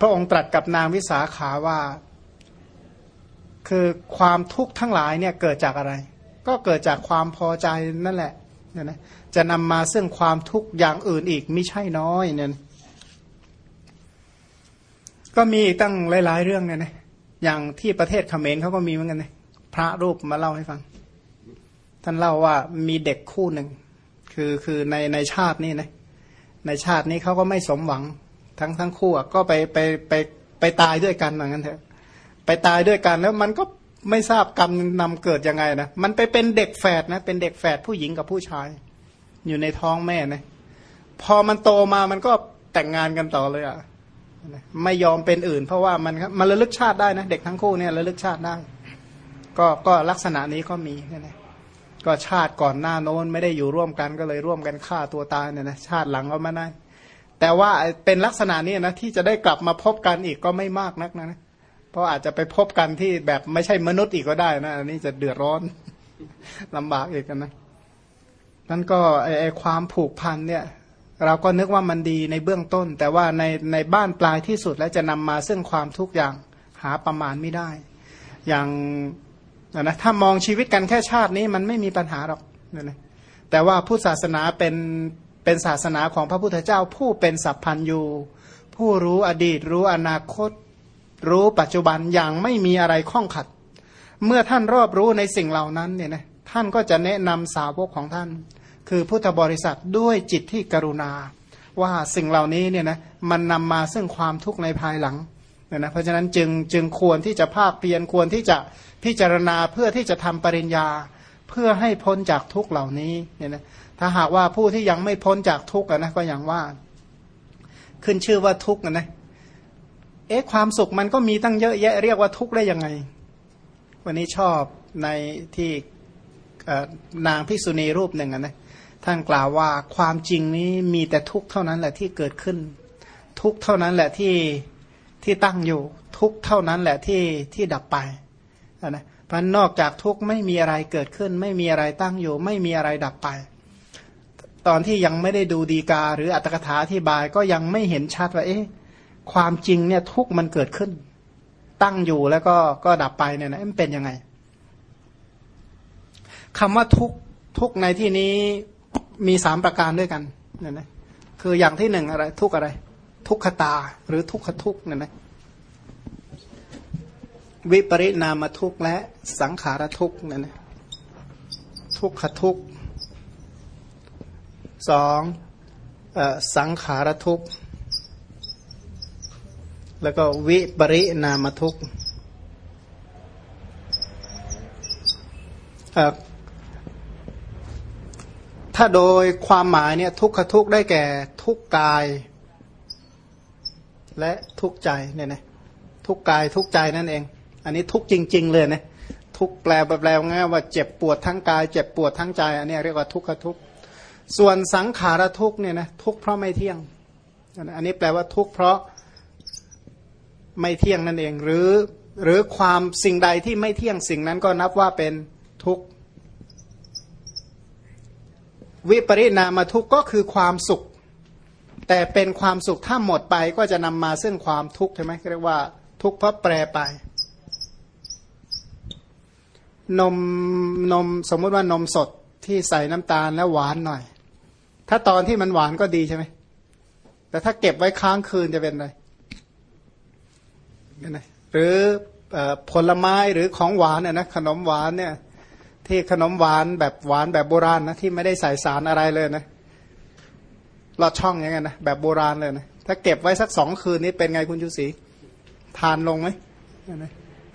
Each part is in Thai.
พระองค์ตรัสกับนางวิสาขาว่า คือความทุกข์ทั้งหลายเนี่ยเกิดจากอะไร ก็เกิดจากความพอใจนั่นแหละเนี่ยนะจะนำมาซึ่งความทุกข์อย่างอื่นอีกไม่ใช่น้อยเนี่ยก็มีอีกตั้งหลาย ๆ เรื่องเนี่ยนะอย่างที่ประเทศเขมรเขาก็มีเหมือนกันนะพระรูปมาเล่าให้ฟัง ท่านเล่าว่ามีเด็กคู่หนึ่ง คือคือในในชาตินี้นะในชาตินี้เขาก็ไม่สมหวัง ทั้งทั้งคู่ก็ไปไปไปไปตายด้วยกันเหมือนกันเถอะไปตายด้วยกันแล้วมันก็ไม่ทราบกรรมนำเกิดยังไงนะมันไปเป็นเด็กแฝดนะเป็นเด็กแฝดผู้หญิงกับผู้ชาย อยู่ในท้องแม่นะพอมันโตมามันก็แต่งงานกันต่อเลยอะ่ะไม่ยอมเป็นอื่น เพราะว่ามันมันระลึกชาติได้นะเด็กทั้งคู่เนี่ยระลึกชาติได้ ก็ก็ลักษณะนี้ก็มีนะก็ชาติก่อนหน้าโน้นไม่ได้อยู่ร่วมกันก็เลยร่วมกันฆ่าตัวตายเนี่ยนะชาติหลังก็ไม่ได้ แต่ว่าเป็นลักษณะนี้นะที่จะได้กลับมาพบกันอีกก็ไม่มากนักนะเพราะอาจจะไปพบกันที่แบบไม่ใช่มนุษย์อีกก็ได้นะอันนี้จะเดือดร้อนลำบากอีกกันนะนั่นก็ไอความผูกพันเนี่ย เราก็นึกว่ามันดีในเบื้องต้น แต่ว่าในในบ้านปลายที่สุดแล้วจะนำมาซึ่งความทุกข์อย่างหาประมาณไม่ได้ อย่างนะถ้ามองชีวิตกันแค่ชาตินี้มันไม่มีปัญหาหรอกนะแต่ว่าพุทธศาสนาเป็น เป็นศาสนาของพระพุทธเจ้าผู้เป็นสัพพันยูผู้รู้อดีต รู้อนาคต รู้ปัจจุบันอย่างไม่มีอะไรข้องขัด เมื่อท่านรอบรู้ในสิ่งเหล่านั้นเนี่ยนะท่านก็จะแนะนำสาวกของท่าน คือพุทธบริษัทด้วยจิตที่กรุณา ว่าสิ่งเหล่านี้เนี่ยนะมันนำมาซึ่งความทุกข์ในภายหลังเนี่ยนะเพราะฉะนั้นจึงจึงควรที่จะภาคเพียรควรที่จะพิจารณาเพื่อที่จะทำปริญญา เพื่อให้พ้นจากทุกเหล่านี้เนี่ยนะ ถ้าหากว่าผู้ที่ยังไม่พ้นจากทุกข์นะก็อย่างว่า ขึ้นชื่อว่าทุกข์นะเอ๊ะความสุขมันก็มีตั้งเยอะแยะเรียกว่าทุกข์ได้ยังไง วันนี้ชอบในที่นางพิษุณีรูปหนึ่งนะท่านกล่าวว่าความจริงนี้มีแต่ทุกข์เท่านั้นแหละที่เกิดขึ้น ทุกข์เท่านั้นแหละที่ที่ตั้งอยู่ ทุกข์เท่านั้นแหละที่ที่ดับไปนะพันนอกจากทุกข์ไม่มีอะไรเกิดขึ้น ไม่มีอะไรตั้งอยู่ ไม่มีอะไรดับไป ตอนที่ยังไม่ได้ดูดีกา หรืออัตถกถาที่บายก็ยังไม่เห็นชัดว่าเอ๊ะความจริงเนี่ยทุกมันเกิดขึ้น ตั้งอยู่แล้วก็ก็ดับไปเนี่ยนะมันเป็นยังไงคำว่าทุกทุกในที่นี้มีสามประการด้วยกันเนี่ยนะคืออย่างที่หนึ่งอะไร ทุกอะไร ทุกขตา หรือทุกขทุกเนี่ยนะวิปริณามทุกและสังขารทุกเนี่ยนะทุกขทุก สองสังขารทุกข์ แล้วก็วิปริณามทุกข์ถ้าโดยความหมายเนี่ยทุกขทุกได้แก่ทุกกาย และทุกใจเนี่ยนะทุกกายทุกใจนั่นเอง อันนี้ทุกจริง ๆ เลยนะทุกแปลแปลง่ายว่าเจ็บปวดทั้งกาย เจ็บปวดทั้งใจ อันนี้เรียกว่าทุกขทุก ส่วนสังขารทุกเนี่ยนะทุกเพราะไม่เที่ยง อันนี้แปลว่าทุกเพราะไม่เที่ยงนั่นเอง หรือหรือความสิ่งใดที่ไม่เที่ยงสิ่งนั้นก็นับว่าเป็นทุกวิปริณามาทุกก็คือความสุข แต่เป็นความสุขถ้าหมดไปก็จะนำมาซึ่งความทุกข์ใช่ไหมเรียกว่าทุกข์เพราะแปรไป นมนมสมมติว่านมสดที่ใส่น้ำตาลแล้วหวานหน่อย ถ้าตอนที่มันหวานก็ดีใช่ไหม แต่ถ้าเก็บไว้ค้างคืนจะเป็นอะไรหรือผลไม้หรือของหวานเนี่ยนะขนมหวานเนี่ย ที่ขนมหวานแบบหวานแบบโบราณนะที่ไม่ได้ใส่สารอะไรเลยนะลอดช่องอย่างเงี้ยนะแบบโบราณเลยนะถ้าเก็บไว้สักสองคืนนี้เป็นไงคุณชูศรีทานลงไหม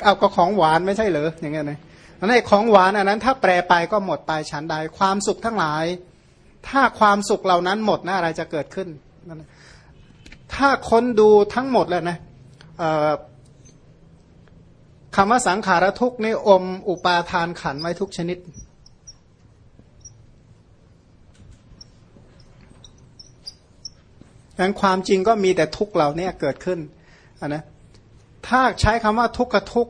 เอาก็ของหวานไม่ใช่เหรออย่างเงี้ยนะนั่นไอ้ของหวานอันนั้น ถ้าแปรไปก็หมดไปฉันใดความสุขทั้งหลาย ถ้าความสุขเหล่านั้นหมดนะอะไรจะเกิดขึ้น ถ้าค้นดูทั้งหมดแล้วนะคำว่าสังขารทุกในอมอุปาทานขันไว้ทุกชนิด ดังความจริงก็มีแต่ทุกเหล่านี้เกิดขึ้นนะ ถ้าใช้คำว่าทุกขทุก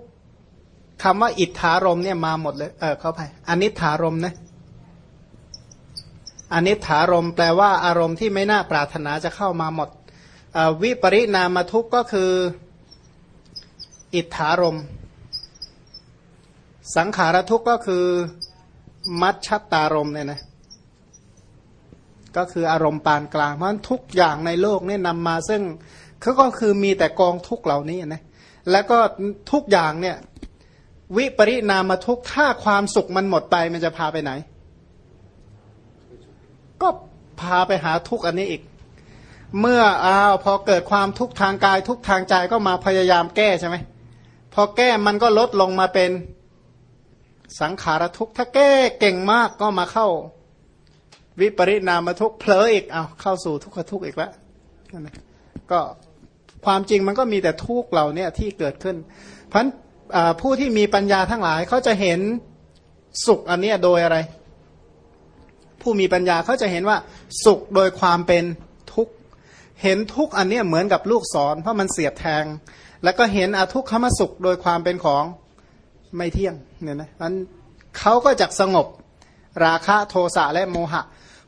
คำว่าอิทธารมเนี่ยมาหมดเลย เออเข้าไปอนิถารมนะ อนิถารมแปลว่าอารมณ์ที่ไม่น่าปรารถนาจะเข้ามาหมดวิปริณามทุกข์ก็คืออิทธารม สังขารทุกข์ก็คือมัชชตตารมเนี่ยนะก็คืออารมณ์ปานกลางเพราะทุกอย่างในโลกนี่นำมาซึ่งเขาก็คือมีแต่กองทุกเหล่านี้นะแล้วก็ทุกอย่างเนี่ยวิปริณามทุกถ้าความสุขมันหมดไปมันจะพาไปไหน ก็พาไปหาทุกอันนี้อีก เมื่ออ้าวพอเกิดความทุกทางกายทุกทางใจก็มาพยายามแก้ใช่ไหมพอแก้มันก็ลดลงมาเป็นสังขารทุกถ้าแก้เก่งมากก็มาเข้า วิปริณามทุกเผลออีกเอาเข้าสู่ทุกขทุกอีกแล้วก็ความจริงมันก็มีแต่ทุกเหล่านี้ที่เกิดขึ้น เพราะผู้ที่มีปัญญาทั้งหลายเขาจะเห็นสุขอันนี้โดยอะไร ผู้มีปัญญาเขาจะเห็นว่าสุขโดยความเป็นทุกข์ เห็นทุกข์อันนี้เหมือนกับลูกศรเพราะมันเสียบแทง แล้วก็เห็นอทุกขมสุขโดยความเป็นของไม่เที่ยงเนี่ยนะนั้นเขาก็จะสงบราคะโทสะและโมหะ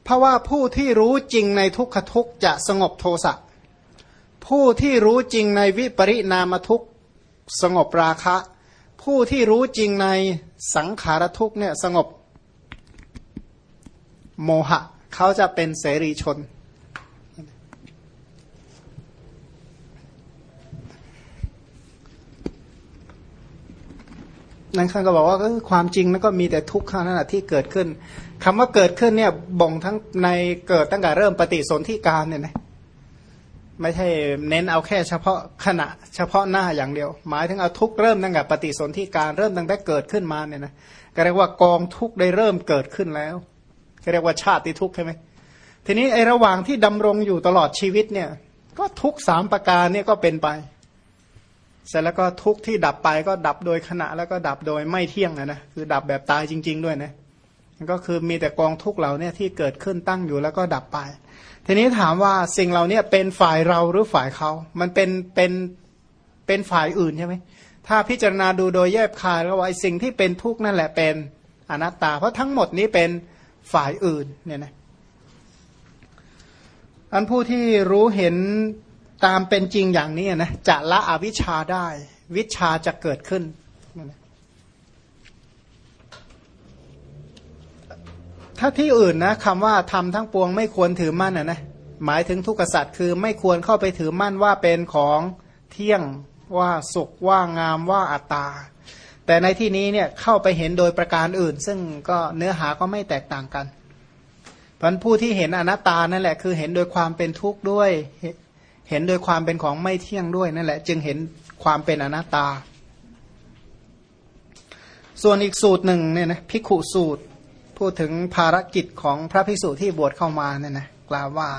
เพราะว่าผู้ที่รู้จริงในทุกขทุกจะสงบโทสะผู้ที่รู้จริงในวิปริณามทุกสงบราคะ ผู้ที่รู้จริงในสังขารทุกเนี่ยสงบ โมหะ เขาจะเป็นเสรีชน นั่นท่านก็บอกว่าความจริงแล้วก็มีแต่ทุกข์ข้างนั้นที่เกิดขึ้นคำว่าเกิดขึ้นเนี่ยบ่งทั้งในเกิดตั้งแต่เริ่มปฏิสนธิการเนี่ยนะไม่ใช่เน้นเอาแค่เฉพาะขณะ เฉพาะหน้าอย่างเดียว หมายถึงเอาทุกเริ่มตั้งแต่ปฏิสนธิการเริ่มตั้งแต่เกิดขึ้นมาเนี่ยนะก็เรียกว่ากองทุกได้เริ่มเกิดขึ้นแล้ว เรียกว่าชาติทุกใช่ไหมทีนี้ไอ้ระหว่างที่ดำรงอยู่ตลอดชีวิตเนี่ย ก็ทุกสามประการเนี่ยก็เป็นไป เสร็จแล้วก็ทุกที่ดับไปก็ดับโดยขณะแล้วก็ดับโดยไม่เที่ยงนะนะคือดับแบบตายจริง ๆ ด้วยนะก็คือมีแต่กองทุกเหล่านี้ที่เกิดขึ้นตั้งอยู่แล้วก็ดับไป ทีนี้ถามว่าสิ่งเหล่านี้เป็นฝ่ายเราหรือฝ่ายเขา มันเป็นเป็นเป็นฝ่ายอื่นใช่ไหมถ้าพิจารณาดูโดยแยบคายแล้วว่าสิ่งที่เป็นทุกข์นั่นแหละเป็นอนัตตา เพราะทั้งหมดนี้เป็น ฝ่ายอื่นเนี่ยนะอันผู้ที่รู้เห็นตามเป็นจริงอย่างนี้นะจะละอวิชชาได้ วิชาจะเกิดขึ้น ถ้าที่อื่นนะคำว่าทำทั้งปวงไม่ควรถือมั่นนะนะหมายถึงทุกขสัตว์คือไม่ควรเข้าไปถือมั่นว่าเป็นของเที่ยงว่าสุขว่างามว่าอัตตา แต่ในที่นี้เนี่ยเข้าไปเห็นโดยประการอื่น ซึ่งก็เนื้อหาก็ไม่แตกต่างกันพันผู้ที่เห็นอนัตตานั่นแหละคือเห็นโดยความเป็นทุกข์ด้วย เห็นโดยความเป็นของไม่เที่ยงด้วยนั่นแหละ จึงเห็นความเป็นอนัตตา ส่วนอีกสูตรหนึ่งเนี่ยนะพิกขุสูตร พูดถึงภารกิจของพระภิกษุที่บวชเข้ามาเนี่ยนะกล่าวว่า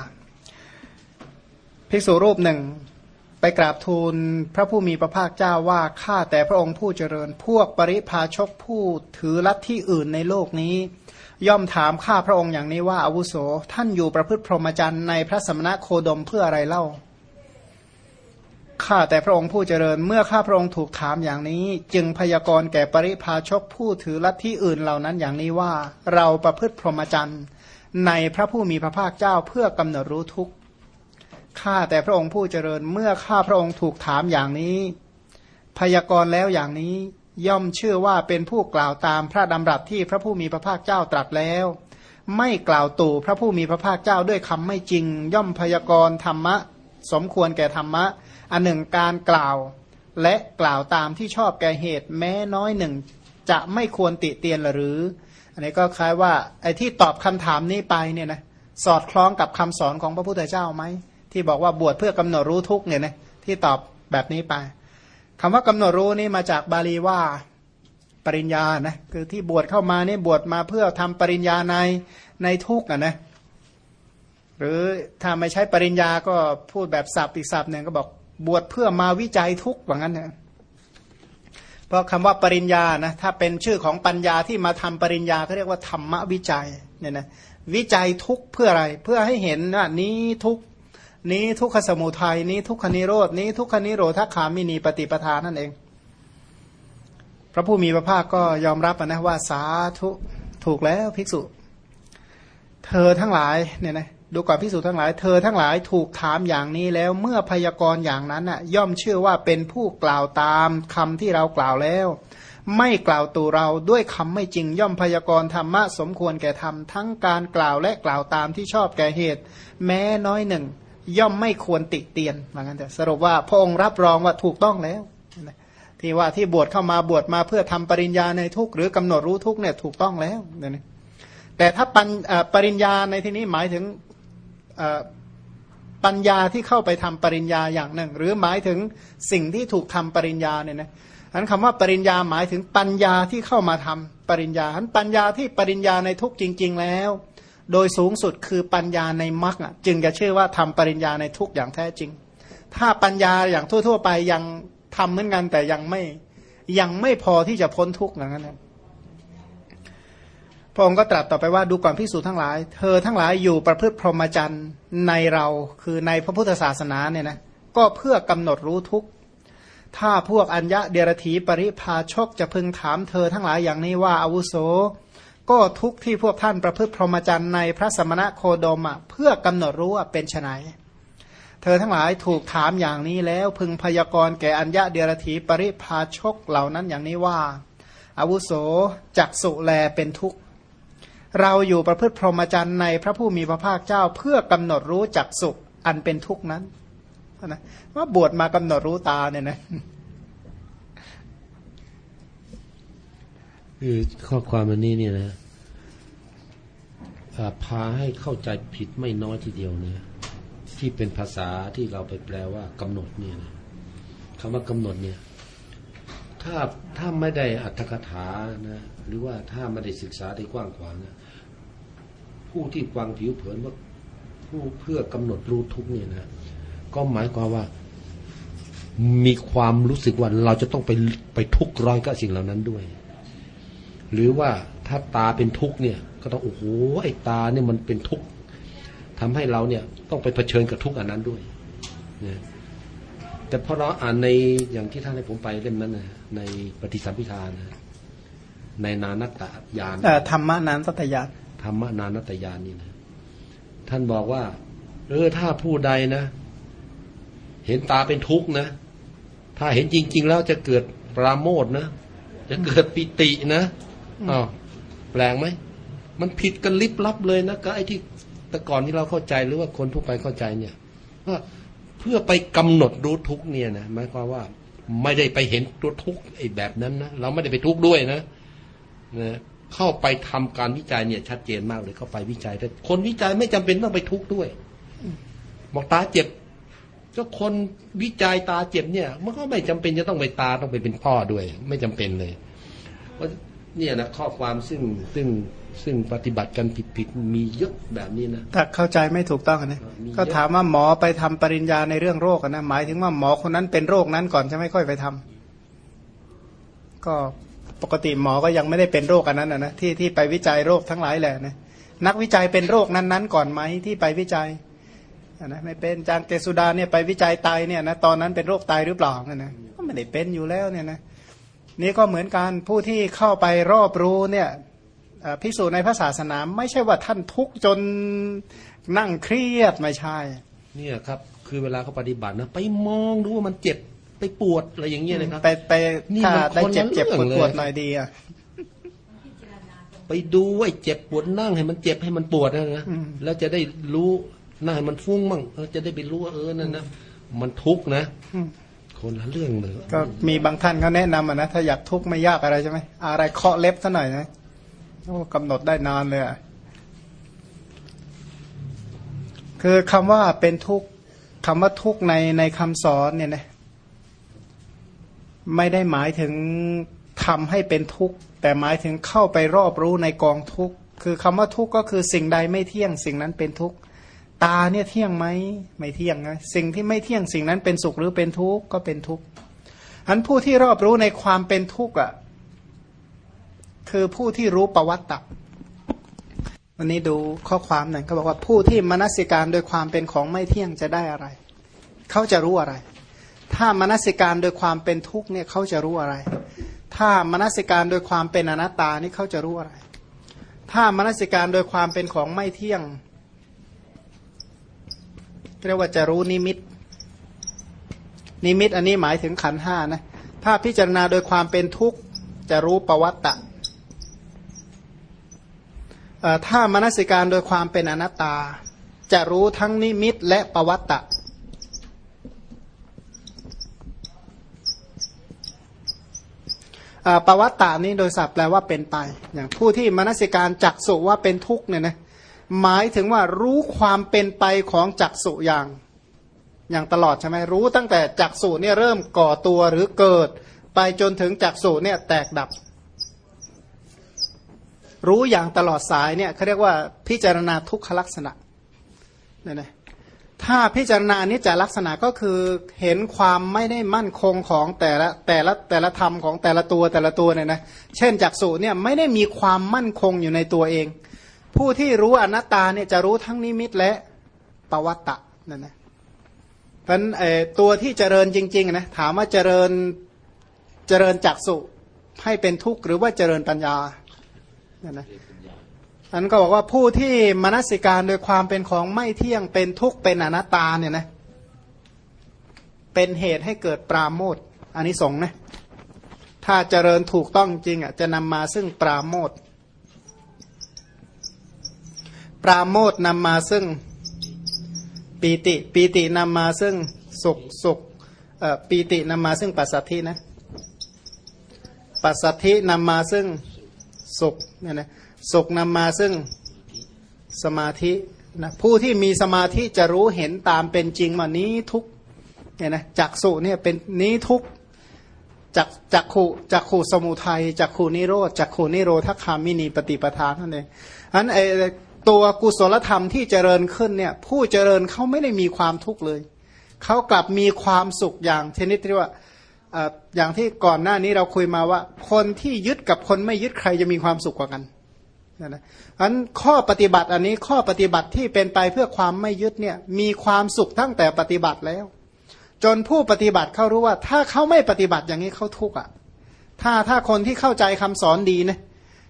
ภิกษุรูปหนึ่ง ไปกราบทูลพระผู้มีพระภาคเจ้าว่าข้าแต่พระองค์ผู้เจริญ พวกปริพาชกผู้ถือลัทธิอื่นในโลกนี้ ย่อมถามข้าพระองค์อย่างนี้ว่าอาวุโส ท่านอยู่ประพฤติพรหมจรรย์ในพระสมณะโคดมเพื่ออะไรเล่าข้าแต่พระองค์ผู้เจริญเมื่อข้าพระองค์ถูกถามอย่างนี้ จึงพยากรณ์แก่ปริพาชกผู้ถือลัทธิอื่นเหล่านั้นอย่างนี้ว่า เราประพฤติพรหมจรรย์ในพระผู้มีพระภาคเจ้าเพื่อกำหนดรู้ทุกข์ ข้าแต่พระองค์ผู้เจริญเมื่อข้าพระองค์ถูกถามอย่างนี้ พยากรณ์แล้วอย่างนี้ย่อมเชื่อว่าเป็นผู้กล่าวตามพระดำรัสที่พระผู้มีพระภาคเจ้าตรัสแล้ว ไม่กล่าวตู่พระผู้มีพระภาคเจ้าด้วยคำไม่จริง ย่อมพยากรณ์ธรรมะ สมควรแก่ธรรมะ อันหนึ่งการกล่าว และกล่าวตามที่ชอบแก่เหตุแม้น้อยหนึ่ง จะไม่ควรติเตียนหรือ อันนี้ก็คล้ายว่าไอ้ที่ตอบคำถามนี้ไปเนี่ยนะสอดคล้องกับคำสอนของพระพุทธเจ้าไหม ที่บอกว่าบวชเพื่อกำหนดรู้ทุกเนี่ยนะที่ตอบแบบนี้ไปคำว่ากำหนดรู้นี่มาจากบาลีว่าปริญญานะคือที่บวชเข้ามานี่บวชมาเพื่อทำปริญญาในในทุกอะนะหรือถ้าไม่ใช้ปริญญาก็พูดแบบศัพท์อีกศัพท์หนึ่งก็บอกบวชเพื่อมาวิจัยทุกข์ว่างั้นเนี่ยเพราะคำว่าปริญญานะถ้าเป็นชื่อของปัญญาที่มาทำปริญญาเขาเรียกว่าธรรมวิจัยเนี่ยนะวิจัยทุกเพื่ออะไร เพื่อให้เห็นว่านี้ทุก นี้ทุกขสมุทัยนี้ทุกขนิโรดนี้ทุกขนิโรธขามินีปฏิปทานนั่นเอง พระผู้มีพระภาคก็ยอมรับนะว่าสาธุถูกแล้วภิกษุ เธอทั้งหลายเนี่ยนะดูก่อนพิสูจทั้งหลาย เธอทั้งหลายถูกถามอย่างนี้แล้วเมื่อพยากรณ์อย่างนั้นน่ะ ย่อมเชื่อว่าเป็นผู้กล่าวตามคำที่เรากล่าวแล้ว ไม่กล่าวตัวเราด้วยคำไม่จริง ย่อมพยากรณ์ธรรมะสมควรแก่ธรรมทั้งการกล่าวและกล่าวตามที่ชอบแก่เหตุ แม้น้อยหนึ่ง ย่อมไม่ควรติเตียนเหมือนกันแต่สรุปว่าพระองค์รับรองว่าถูกต้องแล้วที่ว่าที่บวชเข้ามาบวชมาเพื่อทำปริญญาในทุกหรือกำหนดรู้ทุกเนี่ยถูกต้องแล้วเนี่ยแต่ถ้าปัญปริญญาในที่นี้หมายถึงปัญญาที่เข้าไปทำปริญญาอย่างหนึ่ง หรือหมายถึงสิ่งที่ถูกทำปริญญาเนี่ยนะอันคำว่าปริญญาหมายถึงปัญญาที่เข้ามาทำปริญญาอันปัญญาที่ปริญญาในทุกจริง ๆ แล้ว โดยสูงสุดคือปัญญาในมรรคจึงจะชื่อว่าทำปริญญาในทุกอย่างแท้จริง ถ้าปัญญาอย่างทั่ว ๆ ไปยังทำเหมือนกันแต่ยังไม่ยังไม่พอที่จะพ้นทุกข์อย่างนั้นพระองค์ก็ตรัสต่อไปว่าดูก่อนพิสูจนทั้งหลาย เธอทั้งหลายอยู่ประพฤติพรหมจรรย์ในเราคือในพระพุทธศาสนาเนี่ยนะก็เพื่อกำหนดรู้ทุกข์ถ้าพวกอัญญะเดรธีปริพาชกจะพึงถามเธอทั้งหลายอย่างนี้ว่าอาวุโส ก็ทุกที่พวกท่านประพฤติพรหมจรรย์ในพระสมณะโคดมเพื่อกำหนดรู้ว่าเป็นไนเธอทั้งหลายถูกถามอย่างนี้แล้วพึงพยากรณ์แก่อัญญะเดียรธีปริพาชกเหล่านั้นอย่างนี้ว่า อาวุโสจักสุแลเป็นทุกข์ เราอยู่ประพฤติพรหมจรรย์ในพระผู้มีพระภาคเจ้าเพื่อกำหนดรู้จักสุอันเป็นทุกข์นั้นนะว่าบวชมากำหนดรู้ตาเนี่ยนะ คือข้อความอันนี้เนี่ยนะพาให้เข้าใจผิดไม่น้อยทีเดียวเนี่ยที่เป็นภาษาที่เราไปแปลว่ากำหนดเนี่ยนะคำว่ากำหนดเนี่ย ถ้าถ้าไม่ได้อัตถกถานะหรือว่าถ้าไม่ได้ศึกษาได้กว้างขวางนะผู้ที่ฟังผิวเผินว่าผู้เพื่อกำหนดรู้ทุกเนี่ยนะก็หมายความว่ามีความรู้สึกว่าเราจะต้องไปไปทุกข์ร้อนกับสิ่งเหล่านั้นด้วย หรือว่าถ้าตาเป็นทุกข์เนี่ยก็ต้องโอ้โหไอ้ตาเนี่ยมันเป็นทุกข์ทำให้เราเนี่ยต้องไปเผชิญกับทุกข์อันนั้นด้วยนะแต่พอเราอ่านในอย่างที่ท่านให้ผมไปเล่มนั้นนะในปฏิสัมพิธานะในนานัตตยานธรรมนานตตยานธรรมนานัตยานนี่นะท่านบอกว่าเออถ้าผู้ใดนะ เห็นตาเป็นทุกข์นะ ถ้าเห็นจริง ๆ แล้วจะเกิดปราโมทนะ จะเกิดปิตินะ อ๋อแปลงไหมมันผิดกันลิบลับเลยนะก็ไอ้ที่แต่ก่อนที่เราเข้าใจหรือว่าคนทั่วไปเข้าใจเนี่ยว่าเพื่อไปกำหนดรู้ทุกเนี่ยนะหมายความว่าไม่ได้ไปเห็นตัวทุกไอ้แบบนั้นนะเราไม่ได้ไปทุกด้วยนะนะเข้าไปทำการวิจัยเนี่ย ชัดเจนมากเลยเข้าไปวิจัยแต่คนวิจัยไม่จำเป็นต้องไปทุกด้วยบอกตาเจ็บก็คนวิจัยตาเจ็บเนี่ย มันก็ไม่จำเป็นจะต้องไปตาต้องไปเป็นพ่อด้วย ไม่จำเป็นเลยว่า เนี่ยนะข้อความซึ่งซึ่งซึ่งปฏิบัติกันผิดๆมีเยอะแบบนี้นะถ้าเข้าใจไม่ถูกต้องนะก็ถามว่าหมอไปทำปริญญาในเรื่องโรคนะหมายถึงว่าหมอคนนั้นเป็นโรคนั้นก่อนจะไม่ค่อยไปทำก็ปกติหมอก็ยังไม่ได้เป็นโรคอันนั้นนะที่ที่ไปวิจัยโรคทั้งหลายแหละนะนักวิจัยเป็นโรคนั้นๆ ก่อนไหมที่ไปวิจัยนะไม่เป็นจางเกสุดาเนี่ยไปวิจัยไตเนี่ยนะตอนนั้นเป็นโรคไตหรือเปล่าเนี่ยนะก็ไม่ได้เป็นอยู่แล้วเนี่ยนะ นี่ก็เหมือนการผู้ที่เข้าไปรอบรู้เนี่ยพิสูจน์ในพระศาสนา ไม่ใช่ว่าท่านทุกจนนั่งเครียดไม่ใช่ เนี่ยครับ คือเวลาเขาปฏิบัตินะไปมองดูว่ามันเจ็บไปปวดอะไรอย่างเงี้ยนะครับไปไปถ้าได้เจ็บเจ็บปวดปวดหน่อยดีอะไปดูไอ้เจ็บปวดนั่งให้มันเจ็บให้มันปวดนะนะแล้วจะได้รู้นั่งให้มันฟุ้งมั่งจะได้ไปรู้ว่าเออนั่นนะมันทุกข์นะ คนละเรื่องเลยก็มีบางท่านเขาแนะนำนะถ้าอยากทุกข์ไม่ยากอะไรใช่ไหมอะไรเคาะเล็บซะหน่อยนะโอ้กำหนดได้นานเลยอะคือคำว่าเป็นทุกข์คำว่าทุกข์ในในคำสอนเนี่ยนะไม่ได้หมายถึงทำให้เป็นทุกข์แต่หมายถึงเข้าไปรอบรู้ในกองทุกข์คือคำว่าทุกข์ก็คือสิ่งใดไม่เที่ยง สิ่งนั้นเป็นทุกข์ ตาเนี่ยเที่ยงไหมไม่เที่ยงนะสิ่งที่ไม่เที่ยงสิ่งนั้นเป็นสุขหรือเป็นทุกข์ก็เป็นทุกข์อันผู้ที่รอบรู้ในความเป็นทุกข์อะคือผู้ที่รู้ประวัติตัวันนี้ดูข้อความหนึ่งเขาบอกว่าผู้ที่มนสิการโดยความเป็นของไม่เที่ยงจะได้อะไร เขาจะรู้อะไร ถ้ามนสิการโดยความเป็นทุกข์เนี่ยเขาจะรู้อะไร ถ้ามนสิการโดยความเป็นอนัตตานี่เขาจะรู้อะไร ถ้ามนสิการโดยความเป็นของไม่เที่ยง เรียกว่าจะรู้นิมิต นิมิตอันนี้หมายถึงขันห้านะ ถ้าพิจารณาโดยความเป็นทุกข์จะรู้ปวัตตะถ้ามนสิการโดยความเป็นอนัตตา จะรู้ทั้งนิมิตและปวัตตะปวัตตานี้โดยศัพท์แปลว่าเป็นไป อย่างผู้ที่มนสิการจักสุว่าเป็นทุกข์เนี่ยนะ หมายถึงว่ารู้ความเป็นไปของจักสุอย่าง อย่างตลอดใช่ไหมรู้ตั้งแต่จักสุเนี่ยเริ่มก่อตัวหรือเกิด ไปจนถึงจักสุเนี่ยแตกดับ รู้อย่างตลอดสายเนี่ยเขาเรียกว่าพิจารณาทุกขลักษณะเนี่ยนะถ้าพิจารณานิจลักษณะก็คือเห็นความไม่ได้มั่นคงของแต่ละแต่ละแต่ละธรรมของแต่ละตัวแต่ละตัวเนี่ยนะเช่นจักสุเนี่ยไม่ได้มีความมั่นคงอยู่ในตัวเอง ผู้ที่รู้อนัตตาเนี่ยจะรู้ทั้งนิมิตและปวัตตะนั่นนะเพราะตัวที่เจริญจริงๆนะถามว่าเจริญเจริญจักสุให้เป็นทุกข์หรือว่าเจริญปัญญานั่นนะอันก็บอกว่าผู้ที่มนสิการโดยความเป็นของไม่เที่ยงเป็นทุกข์เป็นอนัตตาเนี่ยนะเป็นเหตุให้เกิดปราโมทอันนี้สงนะถ้าเจริญถูกต้องจริงอะจะนำมาซึ่งปราโมท ปราโมทนำมาซึ่งปีติปีตินำมาซึ่งสุขสุขปีตินำมาซึ่งปัสสัทธินะปัสสัทธินำมาซึ่งสุขเนี่ยนะสุขนำมาซึ่งสมาธินะผู้ที่มีสมาธิจะรู้เห็นตามเป็นจริงว่านี้ทุกเนี่ยนะจักสุเนี่ยเป็นนี้ทุกจักจักขุจักขุสมุทัยจักขุนิโรธจักขุนิโรธคามินีปฏิปทานนั่นเองอันไอ ตัวกุศลธรรมที่เจริญขึ้นเนี่ย ผู้เจริญเขาไม่ได้มีความทุกข์เลย เขากลับมีความสุขอย่างชนิดที่ว่าอย่างที่ก่อนหน้านี้เราคุยมาว่า คนที่ยึดกับคนไม่ยึดใครจะมีความสุขกว่ากันนะนะอันข้อปฏิบัติอันนี้ข้อปฏิบัติที่เป็นไปเพื่อความไม่ยึดเนี่ยมีความสุขตั้งแต่ปฏิบัติแล้ว จนผู้ปฏิบัติเขารู้ว่า ถ้าเขาไม่ปฏิบัติอย่างนี้เขาทุกข์อะ ถ้าถ้าคนที่เข้าใจคำสอนดีนะ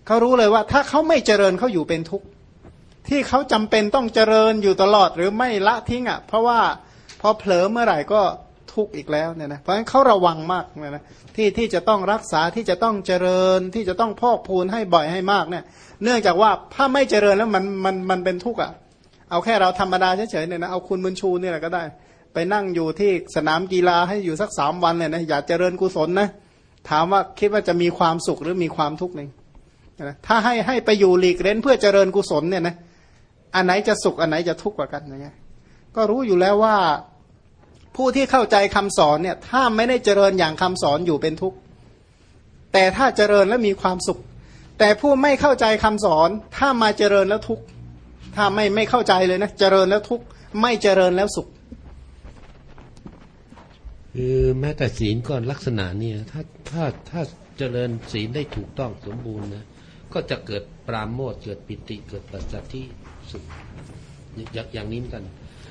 เขารู้เลยว่าถ้าเขาไม่เจริญเขาอยู่เป็นทุกข์ ที่เขาจำเป็นต้องเจริญอยู่ตลอดหรือไม่ละทิ้งอะ เพราะว่าพอเผลอเมื่อไหร่ก็ทุกข์อีกแล้วเนี่ยนะเพราะฉะนั้นเขาระวังมากเลยนะที่ที่จะต้องรักษาที่จะต้องเจริญที่จะต้องพอกพูนให้บ่อยให้มากเนี่ย เนื่องจากว่าถ้าไม่เจริญแล้วมันมันมันเป็นทุกข์อะ เอาแค่เราธรรมดาเฉยๆเนี่ยนะเอาคุณบุญชูเนี่ยก็ได้ ไปนั่งอยู่ที่สนามกีฬาให้อยู่สักสามวันเนี่ยนะอย่าเจริญกุศลนะถามว่าคิดว่าจะมีความสุขหรือมีความทุกข์หนึ่งนะถ้าให้ให้ไปอยู่หลีกเล่นเพื่อเจริญกุศลเนี่ยนะ อันไหนจะสุขอันไหนจะทุกข์กว่ากันอย่างเงี้ยก็รู้อยู่แล้วว่าผู้ที่เข้าใจคำสอนเนี่ยถ้าไม่ได้เจริญอย่างคำสอนอยู่เป็นทุกข์แต่ถ้าเจริญแล้วมีความสุข แต่ผู้ไม่เข้าใจคำสอน ถ้ามาเจริญแล้วทุกข์ถ้าไม่ไม่เข้าใจเลยนะเจริญแล้วทุกข์ไม่เจริญแล้วสุขคือแม้แต่ศีลก่อนลักษณะเนี่ยถ้าถ้าถ้าเจริญศีลได้ถูกต้องสมบูรณ์นะก็จะเกิดปราโมทเกิดปิติเกิดปัสสัทธิ สุขอย่างอย่างนี้เหมือนกัน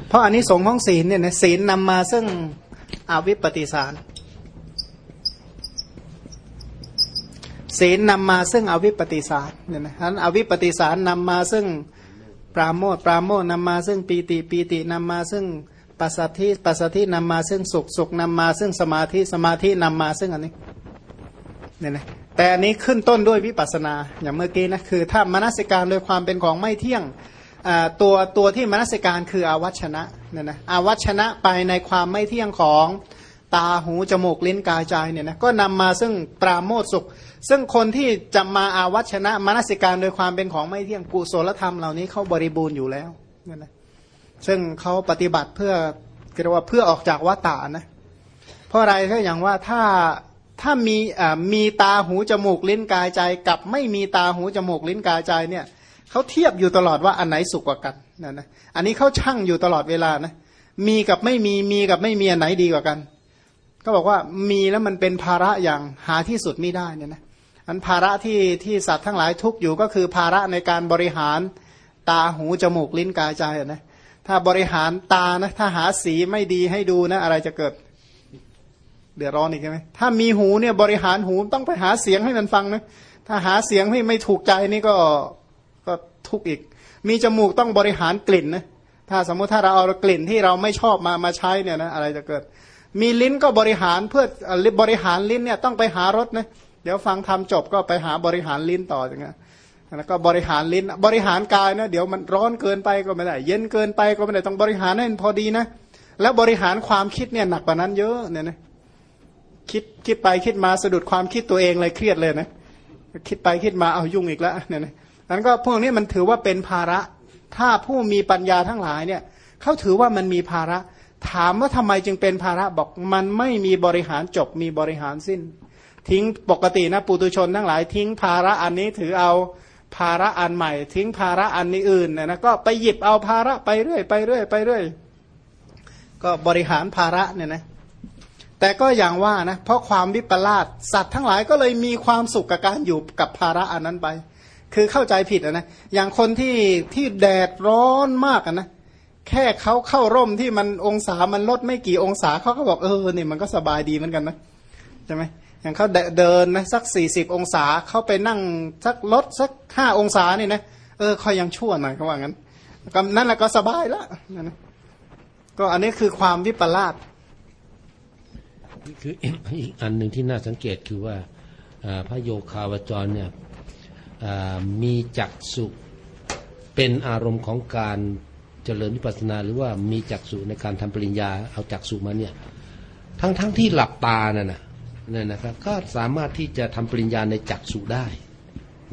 เพราะอันนี้สงของศีลเนี่ยนะศีลนำมาซึ่งอวิปปิสารศีลนำมาซึ่งอวิปปิสารเนี่ยนะนั้นอวิปปิสารนำมาซึ่งปราโมทปราโมทนำมาซึ่งปีติปีตินำมาซึ่งปัสสัทธิปัสสัทธินำมาซึ่งสุขสุขนำมาซึ่งสมาธิสมาธินำมาซึ่งอันนี้เนี่ยนะแต่อันนี้ขึ้นต้นด้วยวิปัสนาอย่างเมื่อกี้นะคือ ถ้ามนสิการโดยความเป็นของไม่เที่ยง ตัวตัวที่มนสิการคืออาวัชนะเนี่ยนะอาวัชนะไปในความไม่เที่ยงของตาหูจมูกลิ้นกายใจเนี่ยนะก็นำมาซึ่งปราโมทสุข ซึ่งคนที่จะมาอาวัชนะมนสิการโดยความเป็นของไม่เที่ยงกุศลธรรมเหล่านี้เขาบริบูรณ์อยู่แล้วเนี่ยนะซึ่งเขาปฏิบัติเพื่อเรียกว่าเพื่อออกจากวัฏฏานะเพราะอะไรก็อย่างว่าถ้าถ้ามีมีตาหูจมูกลิ้นกายใจ กับไม่มีตาหูจมูกลิ้นกายใจเนี่ย เขาเทียบอยู่ตลอดว่าอันไหนสุขกว่ากันนะนะอันนี้เขาช่างอยู่ตลอดเวลานะมีกับไม่มีมีกับไม่มีอันไหนดีกว่ากัน ก็บอกว่ามีแล้วมันเป็นภาระอย่างหาที่สุดไม่ได้เนี่ยนะอันภาระที่ที่สัตว์ทั้งหลายทุกอยู่ก็คือภาระในการบริหารตาหูจมูกลิ้นกายใจนะถ้าบริหารตานะถ้าหาสีไม่ดีให้ดูนะ อะไรจะเกิด เดือดร้อนอีกใช่ไหมถ้ามีหูเนี่ยบริหารหูต้องไปหาเสียงให้มันฟังนะถ้าหาเสียงให้ไม่ถูกใจนี่ก็ก็ ทุกข์อีก มีจมูกต้องบริหารกลิ่นนะถ้าสมมติถ้าเราเอากลิ่นที่เราไม่ชอบมามาใช้เนี่ยนะอะไรจะเกิด มีลิ้นก็บริหารเพื่อบริหารลิ้นเนี่ยต้องไปหารสนะเดี๋ยวฟังทำจบก็ไปหาบริหารลิ้นต่ออย่างเงี้ยแล้วก็บริหารลิ้นบริหารกายนะเดี๋ยวมันร้อนเกินไปก็ไม่ได้ เย็นเกินไปก็ไม่ได้ต้องบริหารให้มันพอดีนะแล้วบริหารความคิดเนี่ยหนักกว่านั้นเยอะเนี่ยนะคิดคิดไปคิดมาสะดุดความคิดตัวเองเลยเครียดเลยนะคิดไปคิดมาเอายุ่งอีกแล้วเนี่ยนะ นั้นก็พวกนี้มันถือว่าเป็นภาระ ถ้าผู้มีปัญญาทั้งหลายเนี่ยเขาถือว่ามันมีภาระ ถามว่าทำไมจึงเป็นภาระบอกมันไม่มีบริหารจบมีบริหารสิ้น ทิ้งปกตินะปุตุชนทั้งหลาย ทิ้งภาระอันนี้ถือเอาภาระอันใหม่ ทิ้งภาระอันนี้อื่นนะนะก็ไปหยิบเอาภาระไปเรื่อยไปเรื่อยไปเรื่อยก็บริหารภาระเนี่ยนะแต่ก็อย่างว่านะเพราะความวิปลาสสัตว์ทั้งหลายก็เลยมีความสุขกับการอยู่กับภาระอันนั้นไป คือเข้าใจผิดนะอย่างคนที่ที่แดดร้อนมากนะแค่เขาเข้าร่มที่มันองศามันลดไม่กี่องศาเขาก็บอกเออเนี่ยมันก็สบายดีเหมือนกันนะใช่ไหมอย่างเขาเดินนะสักสี่สิบองศาเขาไปนั่งสักลดสักห้าองศานี่นะเออคอยยังชั่วหน่อยเขาว่างั้นนั่นแหละก็สบายล้วนะก็อันนี้คือความวิปลาสคืออีกอันหนึ่งที่น่าสังเกตคือว่าพระโยคาวจรเนี่ย มีจักสุเป็นอารมณ์ของการเจริญวิปัสสนาหรือว่ามีจักสุในการทำปริญญาเอาจักสุมาเนี่ยทั้งทั้งที่หลับตานั่นนะนั่นนะครับก็สามารถที่จะทำปริญญาในจักสุได้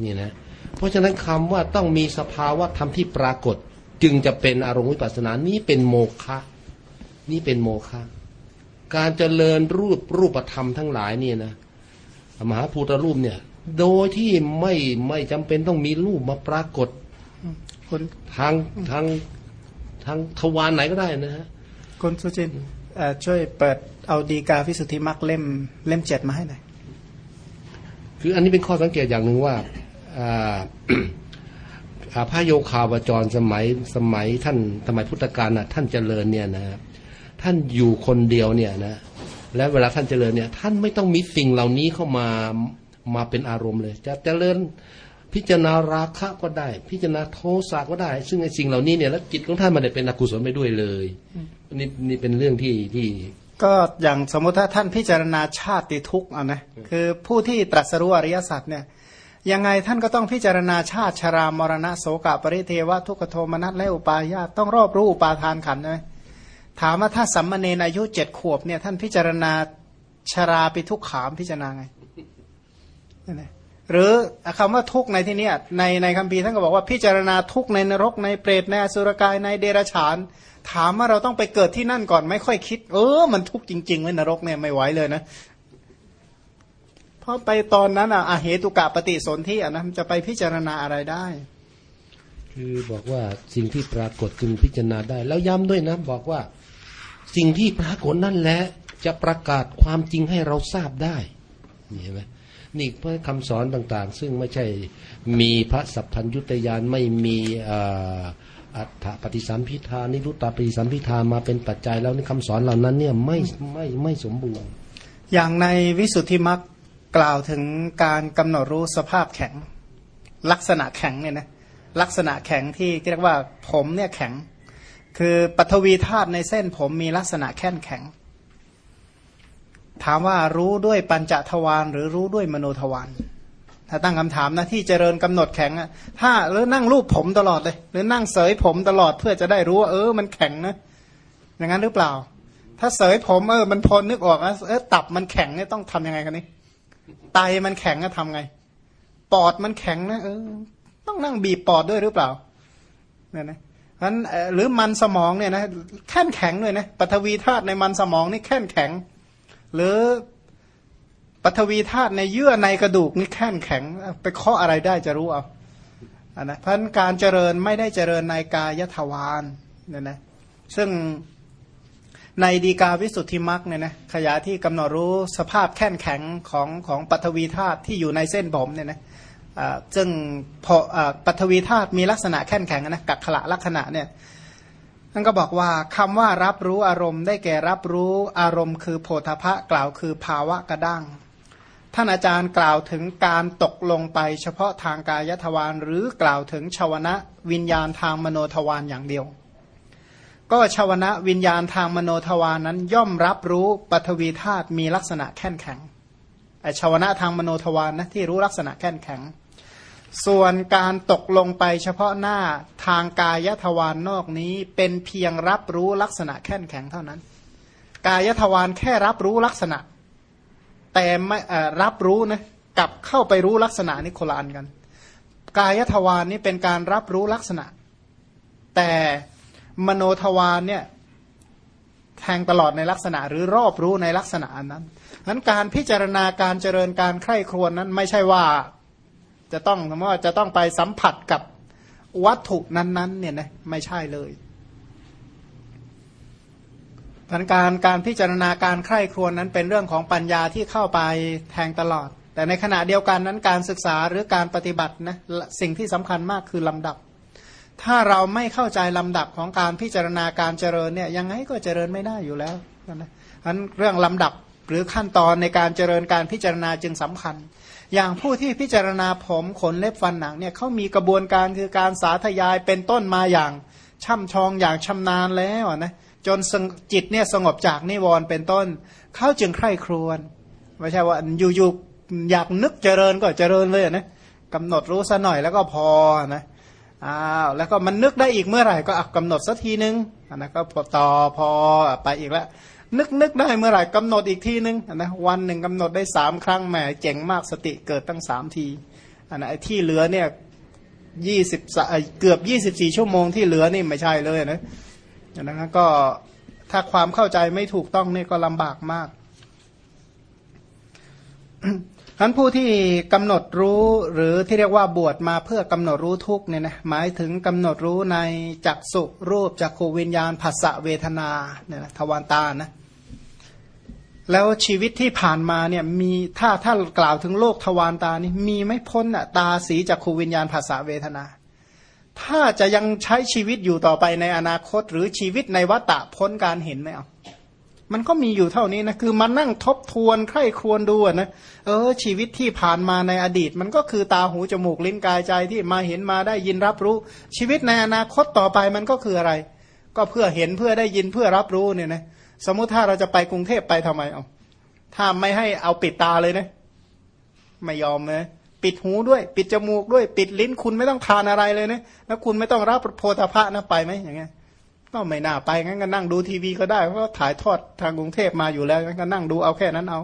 นี่นะเพราะฉะนั้นคำว่าต้องมีสภาวะธรรมที่ปรากฏ จึงจะเป็นอารมณ์วิปัสสนานี้เป็นโมฆะนี่เป็นโมฆะการเจริญรูปรูปธรรมทั้งหลายเนี่ยนะมหาภูตรูปเนี่ย โดยที่ไม่ไม่จำเป็นต้องมีรูปมาปรากฏทางทางทางทวารไหนก็ได้นะฮะคุณสุจินช่วยเปิดเอาดีกาพิสุทธิมักเล่มเล่มเจ็ดมาให้หน่อยคืออันนี้เป็นข้อสังเกตอย่างหนึ่งว่าพระโยคาวจรสมัยสมัยท่านสมัยพุทธกาลน่ะท่านเจริญเนี่ยนะครับท่านอยู่คนเดียวเนี่ยนะและเวลาท่านเจริญเนี่ย ท่านไม่ต้องมีสิ่งเหล่านี้เข้ามา มาเป็นอารมณ์เลย จะเจริญพิจารณาราคะก็ได้ พิจารณาโทสะก็ได้ ซึ่งไอ้สิ่งเหล่านี้เนี่ยแล้วจิตของท่านมันได้เป็นอกุศลไปด้วยเลยนี่นี่เป็นเรื่องที่ที่ ก็อย่างสมมติถ้าท่านพิจารณาชาติทุกข์อะนะคือผู้ที่ตรัสรู้อริยสัจเนี่ยยังไงท่านก็ต้องพิจารณาชาติชรามรณะโสกปริเทวะทุกขโทมนัสและอุปาญาตต้องรอบรู้อุปาทานขันใช่ไหมถามว่าถ้าสัมมาเนนอายุเจ็ดขวบเนี่ยท่านพิจารณาชราไปทุกขามพิจารณาไง หรือคำว่าทุกในที่นี้ในในคัมภีร์ท่านก็บอกว่าพิจารณาทุกในนรกในเปรตในอสุรกายในเดรัจฉาน ถามว่าเราต้องไปเกิดที่นั่นก่อนไม่ค่อยคิด เออ มันทุกจริงๆเลยนรกเนี่ยไม่ไหวเลยนะเพราะไปตอนนั้นอะอาเหตุกะปฏิสนธิอะนะจะไปพิจารณาอะไรได้ คือบอกว่าสิ่งที่ปรากฏจึงพิจารณาได้ แล้วย้ำด้วยนะบอกว่า สิ่งที่ปรากฏนั่นแหละจะประกาศความจริงให้เราทราบได้นี่เห็นไหม นี่พื่อคำสอนต่างๆ ซึ่งไม่ใช่มีพระสัพพัญยุตยานไม่มีอัฏฐปฏิสัมพิธานิรุตตาปฏิสัมพิธามาเป็นปัจจัยแล้วในคำสอนเหล่านั้นเนี่ยไม่ไม่ไม่สมบูรณ์ อย่างในวิสุทธิมรรคกล่าวถึงการกำหนดรู้สภาพแข็ง ลักษณะแข็งเนี่ยนะลักษณะแข็งที่เรียกว่าผมเนี่ยแข็ง คือปฐวีธาตุในเส้นผมมีลักษณะแข็งแข็ง ถามว่ารู้ด้วยปัญจทวารหรือรู้ด้วยมโนทวารถ้าตั้งคำถามนะที่เจริญกำหนดแข็งอะถ้าหรือนั่งรูปผมตลอดเลย หรือนั่งเสยผมตลอดเพื่อจะได้รู้ว่าเออมันแข็งนะอย่างนั้นหรือเปล่า ถ้าเสยผมเออมันพอนึกออกนะเออตับมันแข็งเนี่ยต้องทํำยังไงกันนี่ไตมันแข็งจะทำไง ปอดมันแข็งนะเออ ต้องนั่งบีบปอดด้วยหรือเปล่าเนี่ยนะนั้นหรือมันสมองเนี่ยนะแข็งแข็งด้วยนะปฐวีธาตุในมันสมองนี่แข็งแข็ง หรือปฐวีธาตุในเยื่อในกระดูกนี่แข็งแข็ง ไปเคาะอะไรได้จะรู้เอาอันนะเพราะการเจริญไม่ได้เจริญในกายทวารเนี่ยนะซึ่งในดีกาวิสุทธิมรรคเนี่ยนะขยะที่กำหนดรู้สภาพแข็งแข็งของของปฐวีธาตุที่อยู่ในเส้นผมเนี่ยนะซึ่งพอปฐวีธาตุมีลักษณะแข็งแข็งนะกักขละลักษณะเนี่ย นั่นก็บอกว่าคำว่ารับรู้อารมณ์ได้แก่รับรู้อารมณ์คือโพธพะกล่าวคือภาวะกระด้างท่านอาจารย์กล่าวถึงการตกลงไปเฉพาะทางกายทวารหรือกล่าวถึงชาวนะวิญญาณทางมโนทวารอย่างเดียว ก็ชาวนะวิญญาณทางมโนทวารนั้นย่อมรับรู้ปฐวีธาตุมีลักษณะแข็งแข็งไอชาวนะทางมโนทวารนะที่รู้ลักษณะแข็งแข็ง ส่วนการตกลงไปเฉพาะหน้าทางกายทวารนนอกนี้เป็นเพียงรับรู้ลักษณะแข็งแข็งเท่านั้น กายทวารแค่รับรู้ลักษณะ แต่ไม่รับรู้นะกับเข้าไปรู้ลักษณะนี่โคลานกัน กายทวารนี่เป็นการรับรู้ลักษณะ แต่มโนทวารเนี่ยแทงตลอดในลักษณะ หรือรอบรู้ในลักษณะนั้นนั้นการพิจารณาการเจริญการใคร่ครวญนั้นไม่ใช่ว่า จะต้องสมมติว่าจะต้องไปสัมผัสกับวัตถุนั้นๆ เนี่ยนะไม่ใช่เลยพันการการพิจารณาการใคร่ครวญนั้นเป็นเรื่องของปัญญาที่เข้าไปแทงตลอด แต่ในขณะเดียวกันนั้นการศึกษาหรือการปฏิบัตินะสิ่งที่สำคัญมากคือลำดับ ถ้าเราไม่เข้าใจลำดับของการพิจารณาการเจริญเนี่ยยังไงก็เจริญไม่ได้อยู่แล้วนะอันเรื่องลำดับหรือขั้นตอนในการเจริญการพิจารณาจึงสำคัญ อย่างผู้ที่พิจารณาผมขนเล็บฟันหนังเนี่ยเขามีกระบวนการคือการสาธยายเป็นต้นมาอย่างช่ำชองอย่างชำนาญแล้วนะจนจิตเนี่ยสงบจากนิวรณ์เป็นต้นเขาจึงใคร่ครวญไม่ใช่ว่าอยู่ๆอยากนึกเจริญก็เจริญเลยนะกำหนดรู้ซะหน่อยแล้วก็พอนะอ้าวแล้วก็มันนึกได้อีกเมื่อไหร่ก็กำหนดสักทีนึงนะก็ต่อพอไปอีกแล้ว นึกนึกได้เมื่อไหร่กำหนดอีกทีนึงนะวันหนึ่งกำหนดได้สามครั้งแหมเจ๋งมากสติเกิดตั้งสามทีอันนะที่เหลือเนี่ยยี่สิบเกือบยี่สิบสี่ชั่วโมงที่เหลือนี่ไม่ใช่เลยนะนะก็ถ้าความเข้าใจไม่ถูกต้องนี่ก็ลำบากมากท่านผู้ที่กำหนดรู้หรือที่เรียกว่าบวชมาเพื่อกำหนดรู้ทุกเนี่ยนะหมายถึงกำหนดรู้ในจักสุรูปจักขูวิญญาณภาษะเวทนาเนี่ยนะทวารตานะ แล้วชีวิตที่ผ่านมาเนี่ยมีถ้าถ้ากล่าวถึงโลกทวารตานี่มีไม่พ้นอะตาสีจักขูวิญญาณภาษาเวทนา ถ้าจะยังใช้ชีวิตอยู่ต่อไปในอนาคต หรือชีวิตในวัฏฏะพ้นการเห็นไหมเอามันก็มีอยู่เท่านี้นะคือมานั่งทบทวนใคร่ครวญดูนะเออ ชีวิตที่ผ่านมาในอดีต มันก็คือตาหูจมูกลิ้นกายใจที่มาเห็นมาได้ยินรับรู้ ชีวิตในอนาคตต่อไปมันก็คืออะไร ก็เพื่อเห็นเพื่อได้ยินเพื่อรับรู้เนี่ยนะ สมมุติถ้าเราจะไปกรุงเทพไปทำไมเอาถ้าไม่ให้เอาปิดตาเลยนะไม่ยอมเลยปิดหูด้วย ปิดจมูกด้วย ปิดลิ้นคุณไม่ต้องทานอะไรเลยนะแล้วคุณไม่ต้องรับโพธาภะนะไปไหมอย่างเงี้ยก็ไม่น่าไปงั้นก็นั่งดูทีวีก็ได้เพราะถ่ายทอดทางกรุงเทพมาอยู่แล้วงั้นก็นั่งดูเอาแค่นั้นเอา